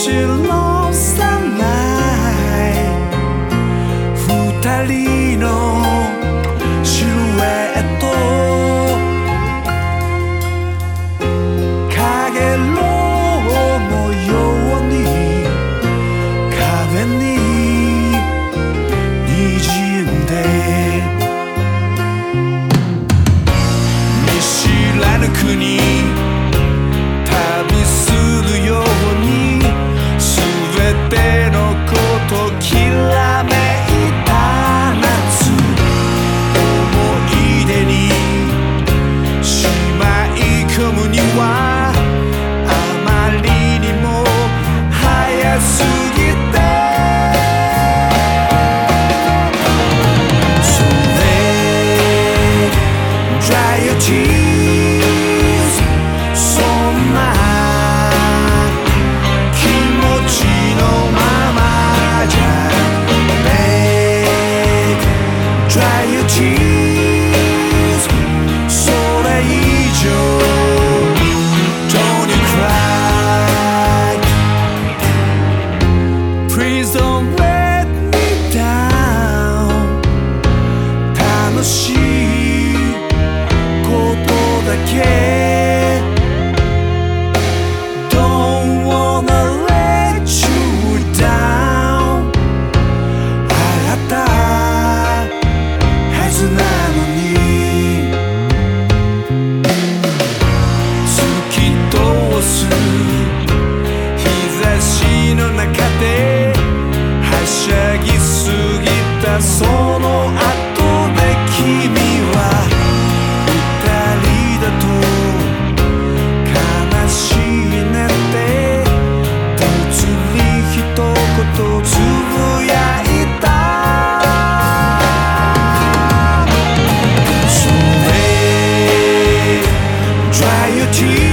she loves その後で君は二人だと悲しいなんて。突に一言つぶやいた。それ Dry your teeth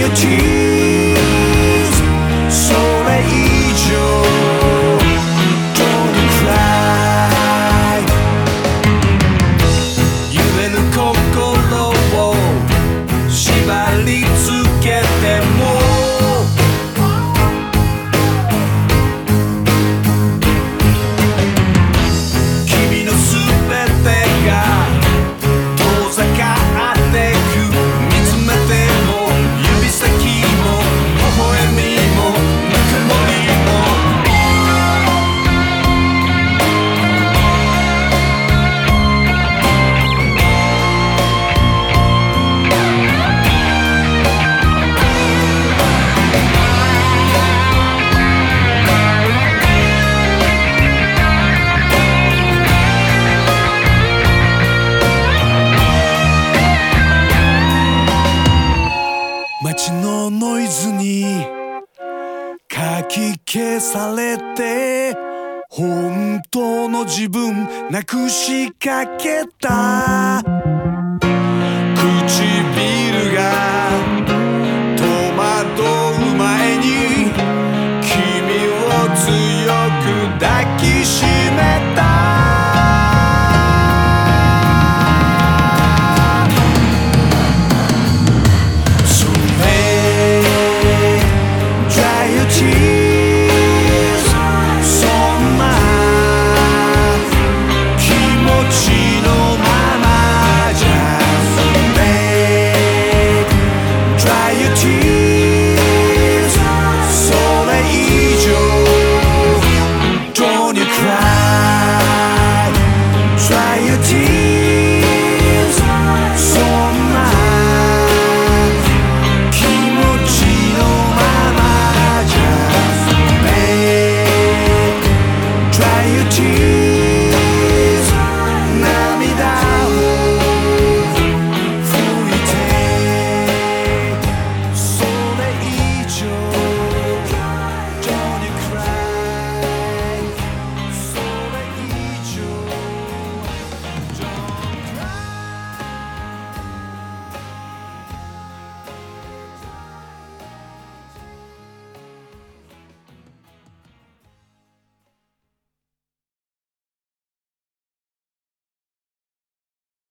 eu te 吐き消されて本当の自分なくしかけた。唇